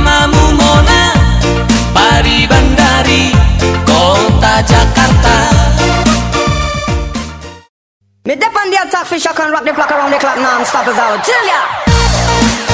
Namamu Mona Pari Bandari Kota Jakarta Me dip on the attack fish, I can rock the flock around the clock non-stop as I would tell ya.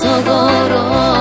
sogoró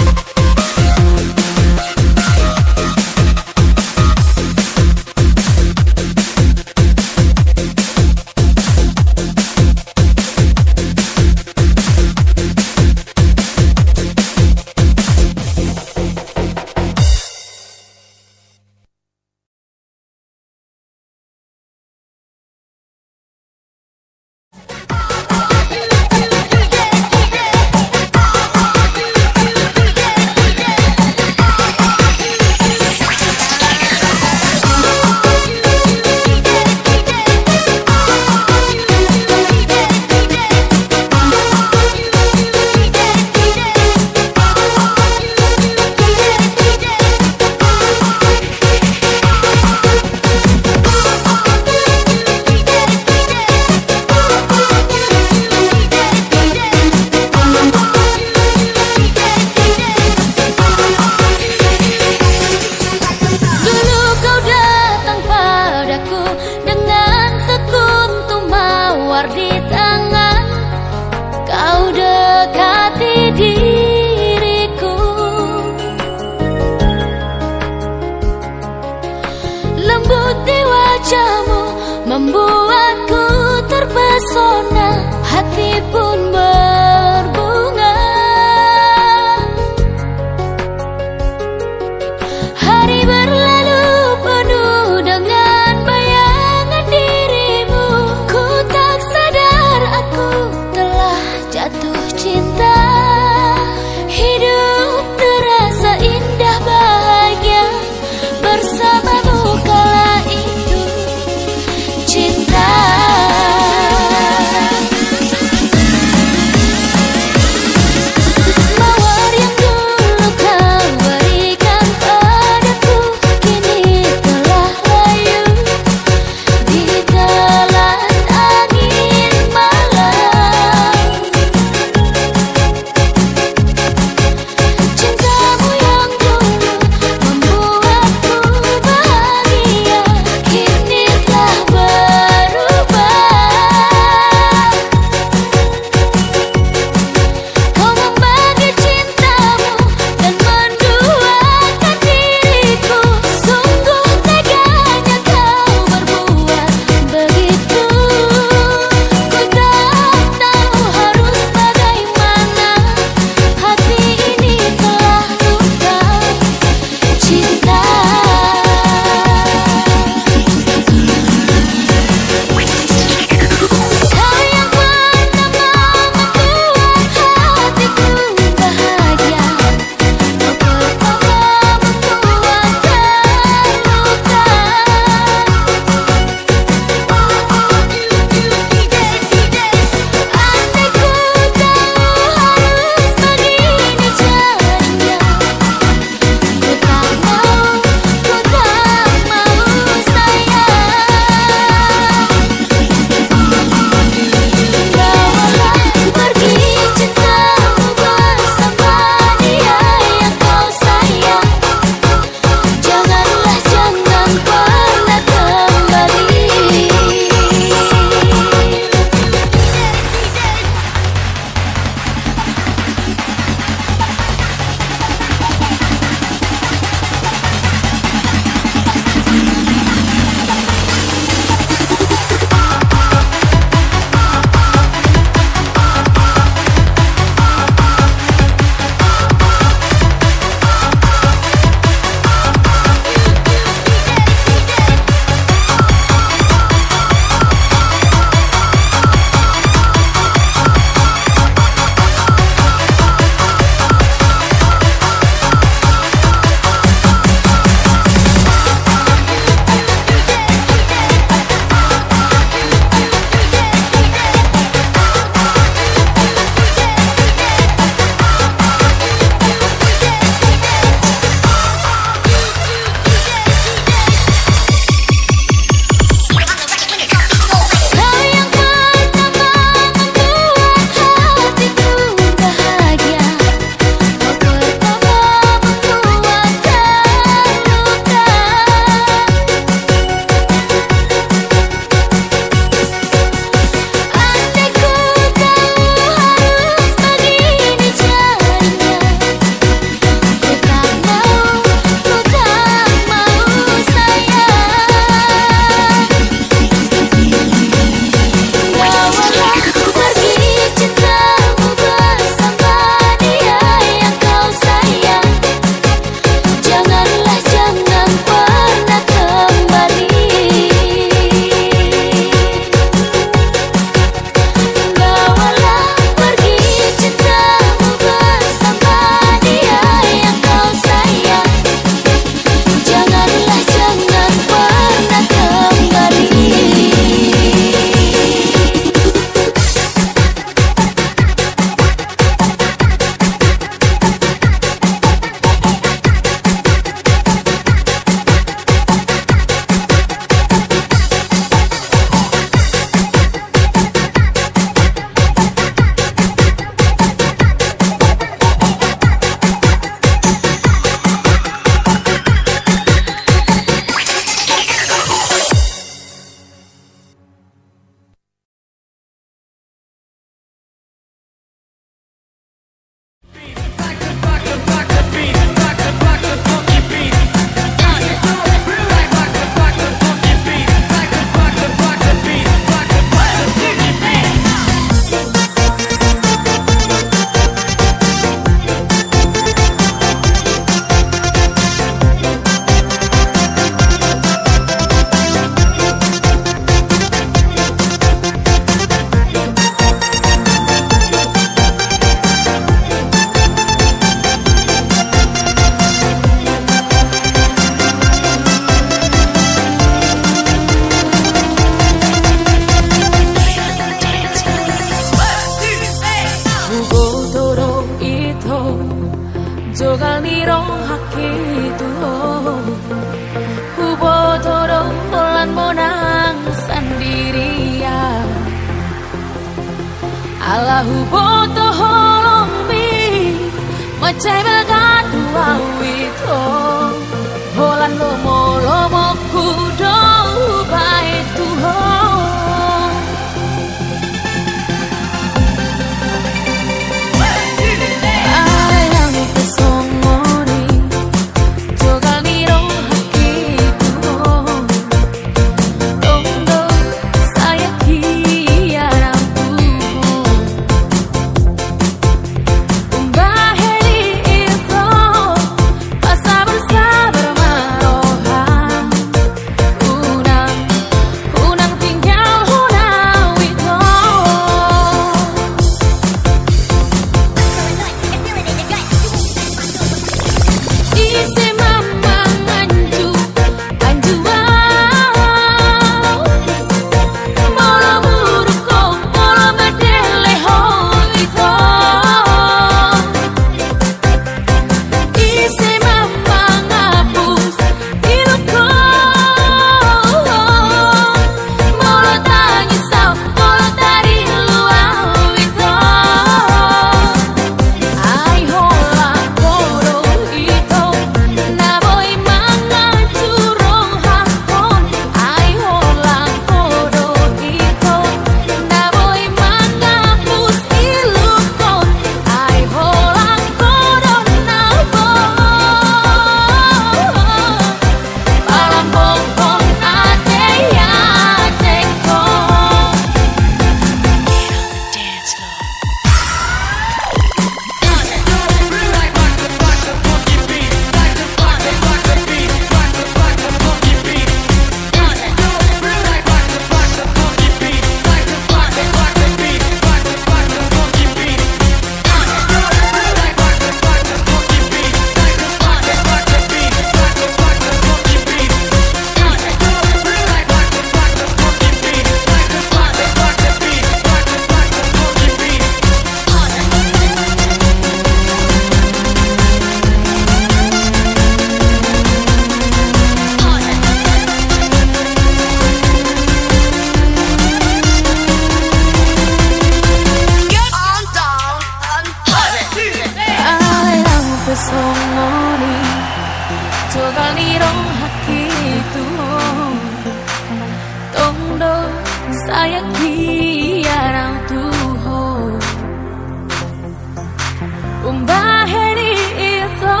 Umbaheni itu.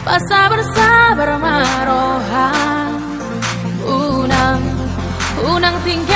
Pasa bersabar marohan Unang Unang tinggal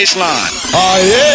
bass. Oh yeah.